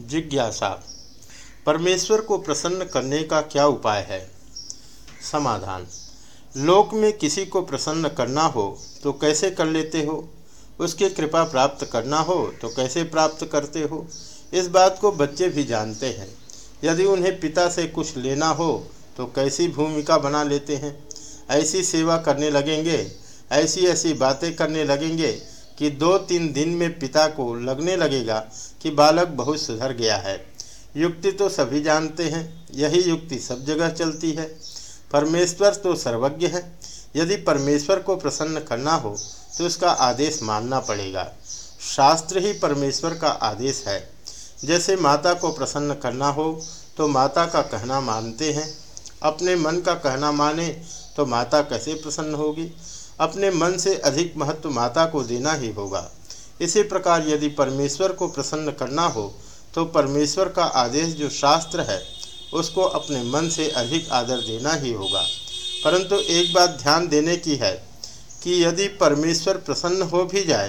जिज्ञासा। परमेश्वर को प्रसन्न करने का क्या उपाय है? समाधान। लोक में किसी को प्रसन्न करना हो तो कैसे कर लेते हो? उसकी कृपा प्राप्त करना हो तो कैसे प्राप्त करते हो? इस बात को बच्चे भी जानते हैं। यदि उन्हें पिता से कुछ लेना हो तो कैसी भूमिका बना लेते हैं? ऐसी सेवा करने लगेंगे ऐसी ऐसी बातें करने लगेंगे कि दो तीन दिन में पिता को लगने लगेगा कि बालक बहुत सुधर गया है। युक्ति तो सभी जानते हैं, यही युक्ति सब जगह चलती है। परमेश्वर तो सर्वज्ञ है। यदि परमेश्वर को प्रसन्न करना हो तो उसका आदेश मानना पड़ेगा। शास्त्र ही परमेश्वर का आदेश है। जैसे माता को प्रसन्न करना हो तो माता का कहना मानते हैं। अपने मन का कहना माने तो माता कैसे प्रसन्न होगी? अपने मन से अधिक महत्व माता को देना ही होगा। इसी प्रकार यदि परमेश्वर को प्रसन्न करना हो तो परमेश्वर का आदेश जो शास्त्र है, उसको अपने मन से अधिक आदर देना ही होगा। परंतु एक बात ध्यान देने की है कि यदि परमेश्वर प्रसन्न हो भी जाए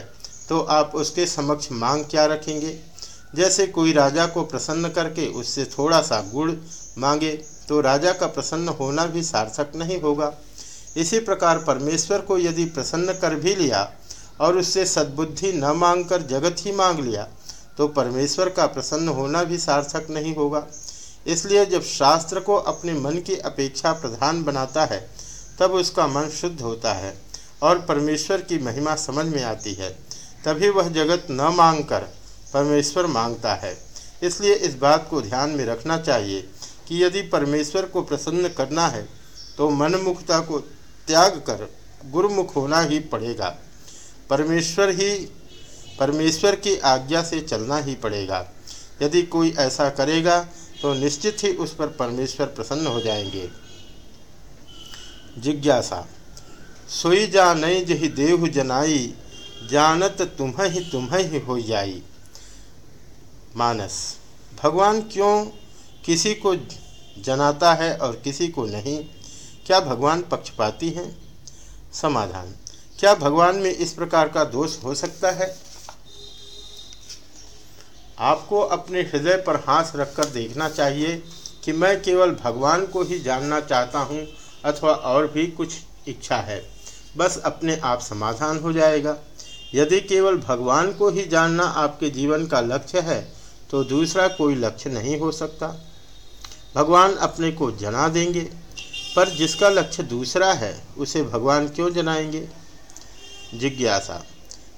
तो आप उसके समक्ष मांग क्या रखेंगे? जैसे कोई राजा को प्रसन्न करके उससे थोड़ा सा गुड़ मांगे तो राजा का प्रसन्न होना भी सार्थक नहीं होगा। इसी प्रकार परमेश्वर को यदि प्रसन्न कर भी लिया और उससे सद्बुद्धि न मांगकर जगत ही मांग लिया तो परमेश्वर का प्रसन्न होना भी सार्थक नहीं होगा। इसलिए जब शास्त्र को अपने मन की अपेक्षा प्रधान बनाता है, तब उसका मन शुद्ध होता है और परमेश्वर की महिमा समझ में आती है। तभी वह जगत न मांगकर परमेश्वर माँगता है। इसलिए इस बात को ध्यान में रखना चाहिए कि यदि परमेश्वर को प्रसन्न करना है तो मनमुखता को त्याग कर, गुरुमुख होना ही पड़ेगा। परमेश्वर ही, परमेश्वर की आज्ञा से चलना ही पड़ेगा। यदि कोई ऐसा करेगा तो निश्चित ही उस पर परमेश्वर प्रसन्न हो जाएँगे। जिज्ञासा, सोई जा नई जही देहु जनाई, जानत तुम्हें ही तुम्हें ही हो जाई। मानस, भगवान क्यों किसी को जनाता है और किसी को नहीं? क्या भगवान पक्षपाती हैं? समाधान। क्या भगवान में इस प्रकार का दोष हो सकता है? आपको अपने हृदय पर हाथ रखकर देखना चाहिए कि मैं केवल भगवान को ही जानना चाहता हूँ अथवा और भी कुछ इच्छा है। बस अपने आप समाधान हो जाएगा। यदि केवल भगवान को ही जानना आपके जीवन का लक्ष्य है तो दूसरा कोई लक्ष्य नहीं हो सकता। भगवान अपने को जना देंगे। पर जिसका लक्ष्य दूसरा है, उसे भगवान क्यों जनाएँगे? जिज्ञासा।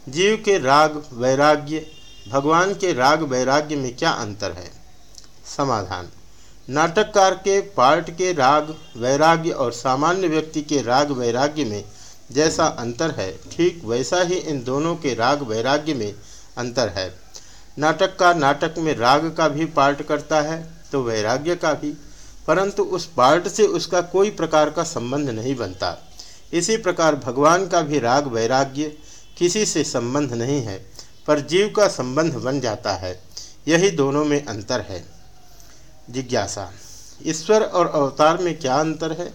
जीव के राग वैराग्य, भगवान के राग वैराग्य में क्या अंतर है? समाधान। नाटककार के पार्ट के राग वैराग्य और सामान्य व्यक्ति के राग वैराग्य में जैसा अंतर है, ठीक वैसा ही इन दोनों के राग वैराग्य में अंतर है। नाटककार नाटक में राग का भी पार्ट करता है तो वैराग्य का भी। परंतु उस पार्ट से उसका कोई प्रकार का संबंध नहीं बनता। इसी प्रकार भगवान का भी राग वैराग्य किसी से संबंध नहीं है, पर जीव का संबंध बन जाता है। यही दोनों में अंतर है। जिज्ञासा, ईश्वर और अवतार में क्या अंतर है?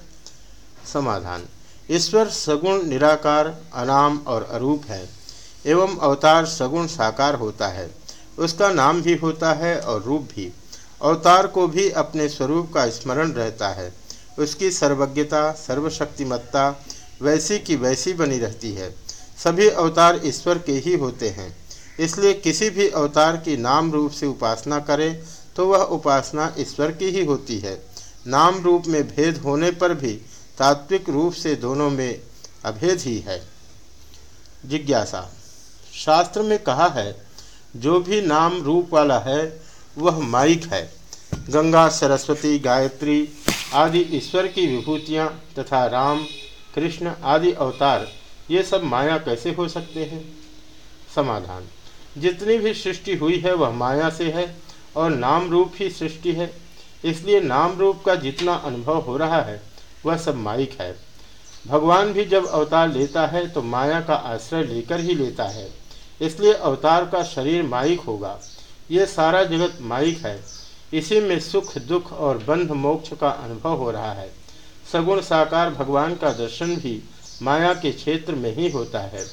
समाधान, ईश्वर सगुण, निराकार, अनाम और अरूप है, एवं अवतार सगुण साकार होता है। उसका नाम भी होता है और रूप भी। अवतार को भी अपने स्वरूप का स्मरण रहता है। उसकी सर्वज्ञता, सर्वशक्तिमत्ता वैसी की वैसी बनी रहती है। सभी अवतार ईश्वर के ही होते हैं। इसलिए किसी भी अवतार की नाम रूप से उपासना करें तो वह उपासना ईश्वर की ही होती है। नाम रूप में भेद होने पर भी तात्विक रूप से दोनों में अभेद ही है। जिज्ञासा। शास्त्र में कहा है, जो भी नाम रूप वाला है वह माइक है। गंगा, सरस्वती, गायत्री आदि ईश्वर की विभूतियाँ तथा राम, कृष्ण आदि अवतार, ये सब माया कैसे हो सकते हैं? समाधान। जितनी भी सृष्टि हुई है, वह माया से है और नाम रूप ही सृष्टि है। इसलिए नाम रूप का जितना अनुभव हो रहा है, वह सब माइक है। भगवान भी जब अवतार लेता है तो माया का आश्रय लेकर ही लेता है। इसलिए अवतार का शरीर माइक होगा। ये सारा जगत माइक है। इसी में सुख, दुख और बंध मोक्ष का अनुभव हो रहा है। सगुण साकार भगवान का दर्शन भी माया के क्षेत्र में ही होता है।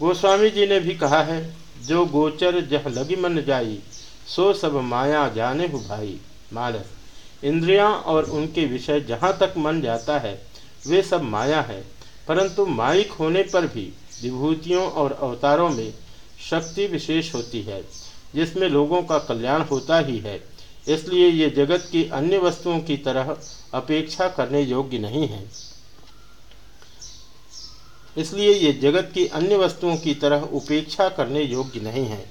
गोस्वामी जी ने भी कहा है, जो गोचर जह लगी मन जाई, सो सब माया जाने हु भाई। मानस, इंद्रियाँ और उनके विषय जहाँ तक मन जाता है, वे सब माया है। परंतु माइक होने पर भी विभूतियों और अवतारों में शक्ति विशेष होती है। जिसमें लोगों का कल्याण होता ही है। इसलिए ये जगत की अन्य वस्तुओं की तरह अपेक्षा करने योग्य नहीं है। इसलिए ये जगत की अन्य वस्तुओं की तरह उपेक्षा करने योग्य नहीं है।